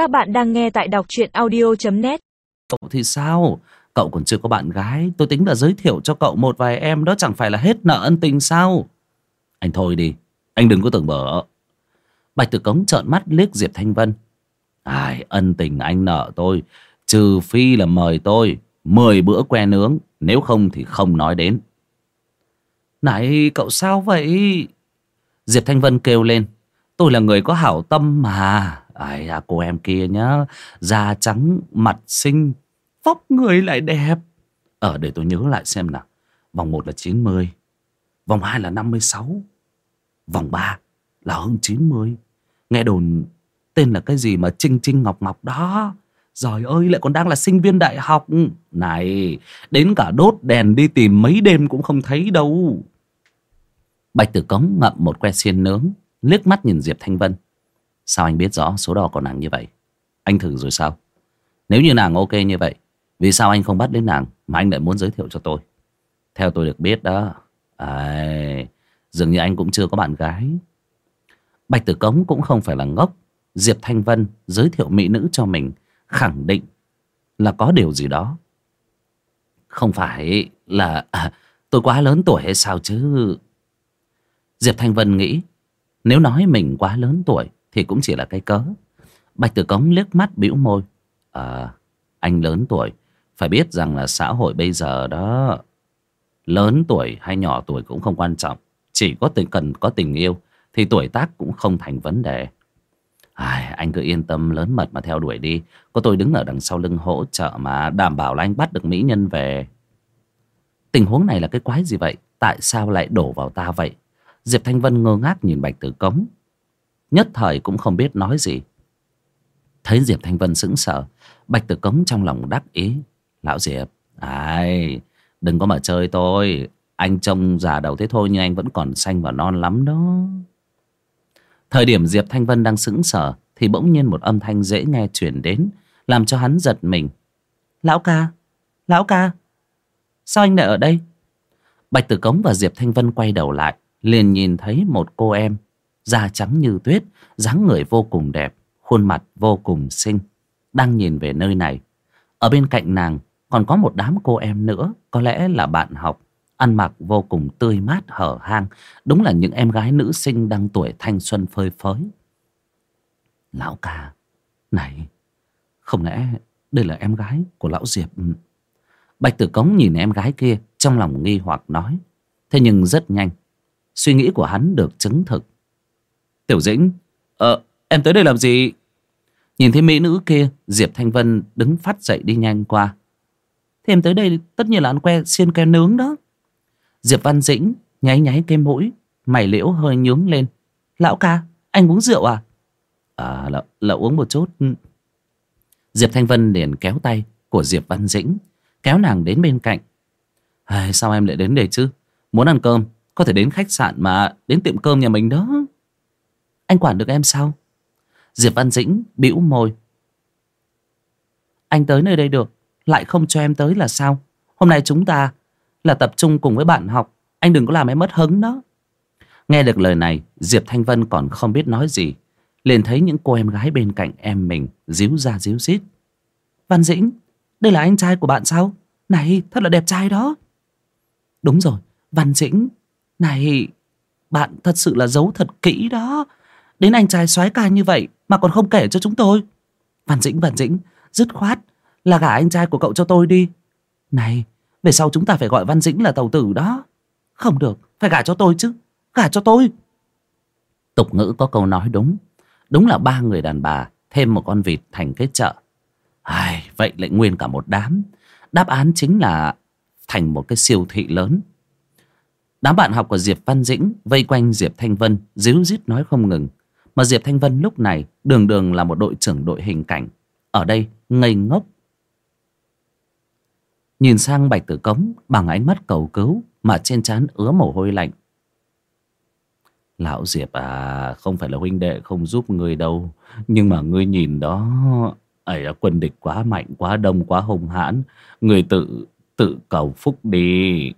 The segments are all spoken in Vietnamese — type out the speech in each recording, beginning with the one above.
Các bạn đang nghe tại đọc truyện audio.net Cậu thì sao? Cậu còn chưa có bạn gái. Tôi tính là giới thiệu cho cậu một vài em, Đó chẳng phải là hết nợ ân tình sao? Anh thôi đi. Anh đừng có tưởng bở Bạch Tử Cống trợn mắt liếc Diệp Thanh Vân. Ai, ân tình anh nợ tôi, Trừ phi là mời tôi Mười bữa que nướng, Nếu không thì không nói đến. Này, cậu sao vậy? Diệp Thanh Vân kêu lên. Tôi là người có hảo tâm mà. Ai à cô em kia nhá. Da trắng, mặt xinh, Vóc người lại đẹp. Ở để tôi nhớ lại xem nào. Vòng 1 là 90 Vòng 2 là 56 Vòng 3 là hơn 90 Nghe đồn tên là cái gì mà Trinh Trinh Ngọc Ngọc đó? Rồi ơi, lại còn đang là sinh viên đại học. Này, Đến cả đốt đèn đi tìm mấy đêm cũng không thấy đâu. Bạch Tử Cống ngậm một que xiên nướng, liếc mắt nhìn Diệp Thanh Vân. Sao anh biết rõ số đo của nàng như vậy? Anh thử rồi sao? Nếu như nàng ok như vậy Vì sao anh không bắt đến nàng Mà anh lại muốn giới thiệu cho tôi? Theo tôi được biết đó à, Dường như anh cũng chưa có bạn gái. Bạch Tử Cống cũng không phải là ngốc. Diệp Thanh Vân giới thiệu mỹ nữ cho mình Khẳng định là có điều gì đó. Không phải là à, tôi quá lớn tuổi hay sao chứ? Diệp Thanh Vân nghĩ Nếu nói mình quá lớn tuổi thì cũng chỉ là cái cớ. Bạch Tử Cống liếc mắt bĩu môi. À anh lớn tuổi Phải biết rằng là xã hội bây giờ đó Lớn tuổi hay nhỏ tuổi cũng không quan trọng. Chỉ có tình cần có tình yêu Thì tuổi tác cũng không thành vấn đề. Ai, anh cứ yên tâm lớn mật mà theo đuổi đi. Có tôi đứng ở đằng sau lưng hỗ trợ mà Đảm bảo là anh bắt được mỹ nhân về. Tình huống này là cái quái gì vậy? Tại sao lại đổ vào ta vậy? Diệp Thanh Vân ngơ ngác nhìn Bạch Tử Cống. Nhất thời cũng không biết nói gì. Thấy Diệp Thanh Vân sững sờ, Bạch Tử Cống trong lòng đắc ý. Lão Diệp, Ai, Đừng có mà chơi tôi. Anh trông già đầu thế thôi nhưng anh vẫn còn xanh và non lắm đó. Thời điểm Diệp Thanh Vân đang sững sờ Thì bỗng nhiên một âm thanh dễ nghe chuyển đến, Làm cho hắn giật mình. Lão ca Lão ca, Sao anh lại ở đây? Bạch Tử Cống và Diệp Thanh Vân quay đầu lại, liền nhìn thấy một cô em da trắng như tuyết, dáng người vô cùng đẹp, khuôn mặt vô cùng xinh. Đang nhìn về nơi này, ở bên cạnh nàng còn có một đám cô em nữa, có lẽ là bạn học. Ăn mặc vô cùng tươi mát, hở hang, đúng là những em gái nữ sinh đang tuổi thanh xuân phơi phới. Lão ca, này, không lẽ đây là em gái của lão diệp? Ừ. Bạch tử cống nhìn em gái kia trong lòng nghi hoặc nói. Thế nhưng rất nhanh, suy nghĩ của hắn được chứng thực tiểu dĩnh. Ờ em tới đây làm gì? Nhìn thấy mỹ nữ kia diệp thanh vân đứng phát dậy đi nhanh qua. Thế em tới đây tất nhiên là ăn que xiên que nướng đó. Diệp văn dĩnh nháy nháy cái mũi mày liễu hơi nhướng lên. Lão ca anh uống rượu à? À là, là uống một chút. Diệp thanh vân liền kéo tay của diệp văn dĩnh kéo nàng đến bên cạnh. À, sao em lại đến đây chứ? Muốn ăn cơm có thể đến khách sạn mà đến tiệm cơm nhà mình đó anh quản được em sao? Diệp văn dĩnh bĩu môi. Anh tới nơi đây được lại không cho em tới là sao? Hôm nay chúng ta là tập trung cùng với bạn học. Anh đừng có làm em mất hứng đó. Nghe được lời này diệp thanh vân còn không biết nói gì. Liền thấy những cô em gái bên cạnh em mình díu ra díu xít. văn dĩnh đây là anh trai của bạn sao? Này thật là đẹp trai đó. Đúng rồi văn dĩnh. Này, bạn thật sự là giấu thật kỹ đó. Đến anh trai soái ca như vậy mà còn không kể cho chúng tôi. Văn Dĩnh, Văn Dĩnh, dứt khoát là gả anh trai của cậu cho tôi đi. Này, về sau chúng ta phải gọi Văn Dĩnh là tàu tử đó. Không được, phải gả cho tôi chứ. Gả cho tôi. Tục ngữ có câu nói đúng. Đúng là ba người đàn bà thêm một con vịt thành cái chợ. Ai, vậy lại nguyên cả một đám. Đáp án chính là thành một cái siêu thị lớn Đám bạn học của Diệp Văn Dĩnh vây quanh Diệp Thanh Vân, díu dít nói không ngừng. Mà Diệp Thanh Vân lúc này đường đường là một đội trưởng đội hình cảnh. Ở đây ngây ngốc. Nhìn sang Bạch Tử Cống bằng ánh mắt cầu cứu mà trên trán ứa mồ hôi lạnh. Lão Diệp à, không phải là huynh đệ không giúp người đâu. Nhưng mà ngươi nhìn đó, ấy quân địch quá mạnh, quá đông, quá hung hãn. Người tự, tự cầu phúc đi.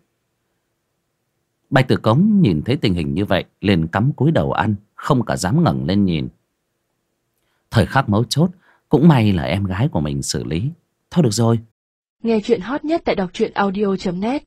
Bạch Tử Cống nhìn thấy tình hình như vậy, liền cắm cúi đầu ăn, không cả dám ngẩng lên nhìn. Thời khắc mấu chốt, Cũng may là em gái của mình xử lý. Thôi được rồi. Nghe chuyện hot nhất tại đọc truyện audio.net